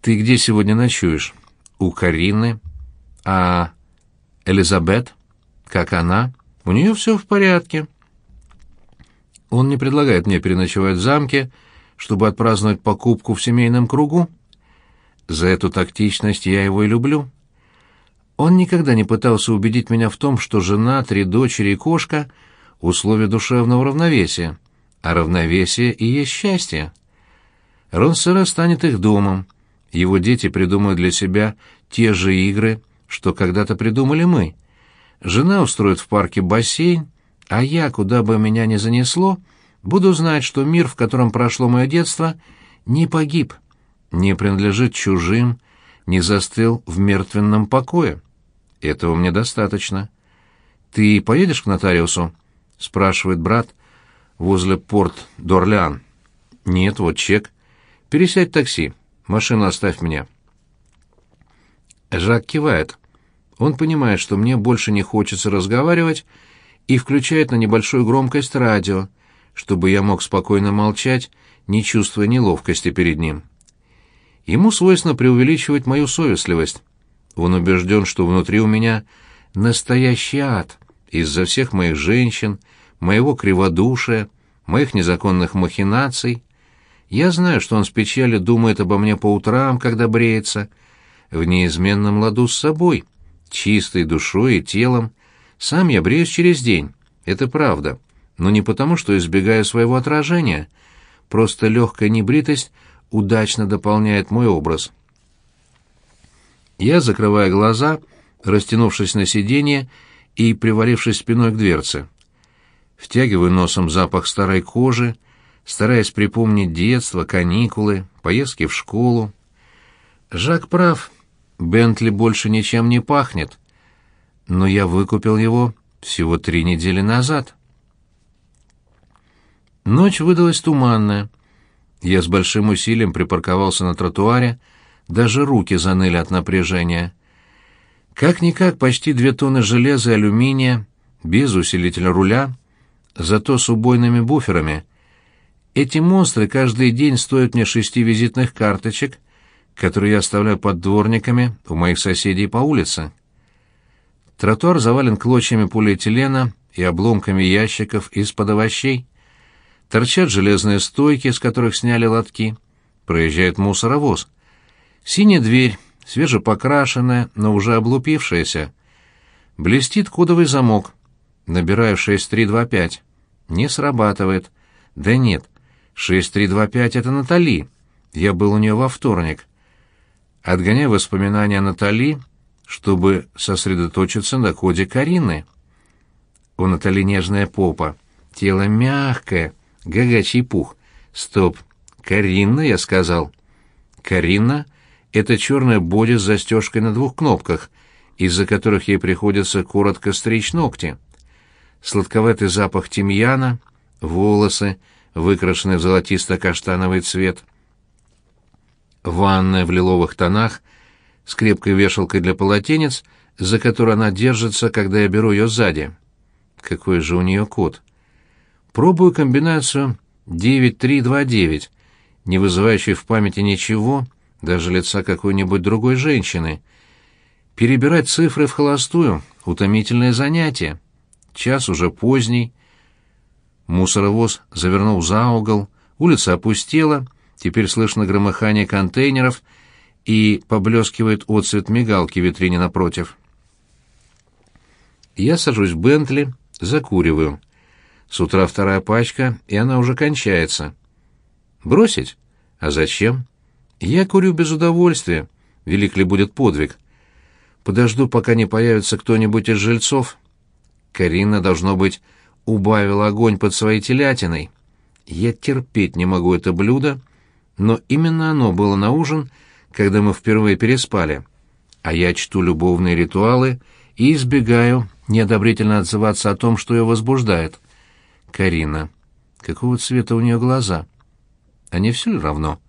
«Ты где сегодня ночуешь?» «У Карины». «А Элизабет? Как она?» «У нее все в порядке». Он не предлагает мне переночевать в замке, чтобы отпраздновать покупку в семейном кругу. За эту тактичность я его и люблю. Он никогда не пытался убедить меня в том, что жена, три дочери и кошка — условия душевного равновесия, а равновесие и есть счастье. Ронсера станет их домом. Его дети придумают для себя те же игры, что когда-то придумали мы. Жена устроит в парке бассейн, а я, куда бы меня ни занесло, буду знать, что мир, в котором прошло мое детство, не погиб, не принадлежит чужим, не застыл в мертвенном покое. Этого мне достаточно. Ты поедешь к нотариусу? спрашивает брат возле порт Дорлеан. Нет, вот чек. Пересядь в такси. Машину оставь мне. Жак кивает. Он понимает, что мне больше не хочется разговаривать, и включает на небольшую громкость радио, чтобы я мог спокойно молчать, не чувствуя неловкости перед ним. Ему свойственно преувеличивать мою совестливость. Он убежден, что внутри у меня настоящий ад из-за всех моих женщин, моего криводушия, моих незаконных махинаций, я знаю, что он с печалью думает обо мне по утрам, когда бреется, в неизменном ладу с собой, чистой душой и телом. Сам я бреюсь через день, это правда, но не потому, что избегаю своего отражения. Просто легкая небритость удачно дополняет мой образ. Я закрываю глаза, растянувшись на сиденье и привалившись спиной к дверце. Втягиваю носом запах старой кожи, стараясь припомнить детство, каникулы, поездки в школу. Жак прав, Бентли больше ничем не пахнет. Но я выкупил его всего три недели назад. Ночь выдалась туманная. Я с большим усилием припарковался на тротуаре, даже руки заныли от напряжения. Как-никак почти две тонны железа и алюминия, без усилителя руля, зато с убойными буферами — эти монстры каждый день стоят мне шести визитных карточек, которые я оставляю под дворниками у моих соседей по улице. Тротуар завален клочьями полиэтилена и обломками ящиков из-под овощей. Торчат железные стойки, с которых сняли лотки. Проезжает мусоровоз. Синяя дверь, свежепокрашенная, но уже облупившаяся. Блестит кодовый замок. Набираю 6325. Не срабатывает. Да нет, 6325 — это Натали. Я был у нее во вторник. Отгоняю воспоминания о Натали, чтобы сосредоточиться на коде Карины. У Натали нежная попа, тело мягкое, гагачий пух. Стоп, Карина, я сказал. Карина — это черная боди с застежкой на двух кнопках, из-за которых ей приходится коротко стричь ногти. Сладковатый запах тимьяна, волосы — выкрашенный в золотисто-каштановый цвет. Ванная в лиловых тонах, с крепкой вешалкой для полотенец, за которую она держится, когда я беру ее сзади. Какой же у нее код? Пробую комбинацию 9329, не вызывающей в памяти ничего, даже лица какой-нибудь другой женщины. Перебирать цифры в холостую — утомительное занятие. Час уже поздний, Мусоровоз завернул за угол, улица опустела, теперь слышно громыхание контейнеров и поблескивает отцвет мигалки в витрине напротив. Я сажусь в Бентли, закуриваю. С утра вторая пачка, и она уже кончается. Бросить? А зачем? Я курю без удовольствия. Велик ли будет подвиг? Подожду, пока не появится кто-нибудь из жильцов. Карина, должно быть, убавил огонь под своей телятиной. Я терпеть не могу это блюдо, но именно оно было на ужин, когда мы впервые переспали. А я чту любовные ритуалы и избегаю неодобрительно отзываться о том, что ее возбуждает. Карина. Какого цвета у нее глаза? Не все равно?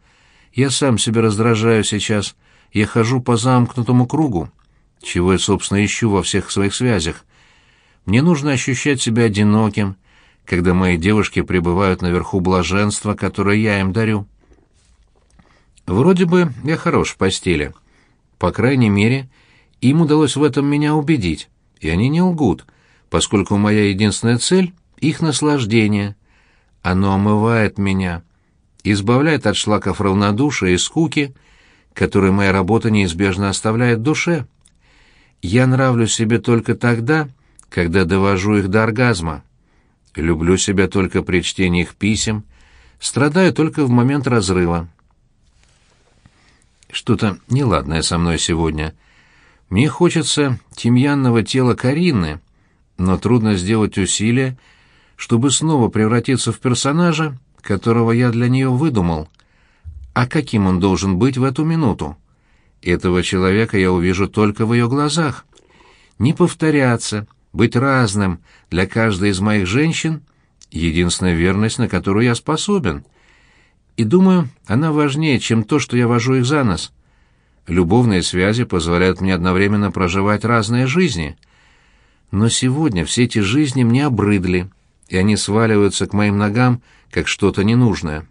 Я сам себя раздражаю сейчас. Я хожу по замкнутому кругу. Чего я, собственно, ищу во всех своих связях? Мне нужно ощущать себя одиноким, когда мои девушки пребывают наверху блаженства, которое я им дарю. Вроде бы я хорош в постели. По крайней мере, им удалось в этом меня убедить, и они не лгут, поскольку моя единственная цель — их наслаждение. Оно омывает меня, избавляет от шлаков равнодушия и скуки, которые моя работа неизбежно оставляет в душе. Я нравлюсь себе только тогда, когда довожу их до оргазма. Люблю себя только при чтении их писем, страдаю только в момент разрыва. Что-то неладное со мной сегодня. Мне хочется тимьянного тела Карины, но трудно сделать усилие, чтобы снова превратиться в персонажа, которого я для нее выдумал. А каким он должен быть в эту минуту? Этого человека я увижу только в ее глазах. Не повторяться, быть разным для каждой из моих женщин — единственная верность, на которую я способен. И думаю, она важнее, чем то, что я вожу их за нос. Любовные связи позволяют мне одновременно проживать разные жизни. Но сегодня все эти жизни мне обрыдли, и они сваливаются к моим ногам, как что-то ненужное.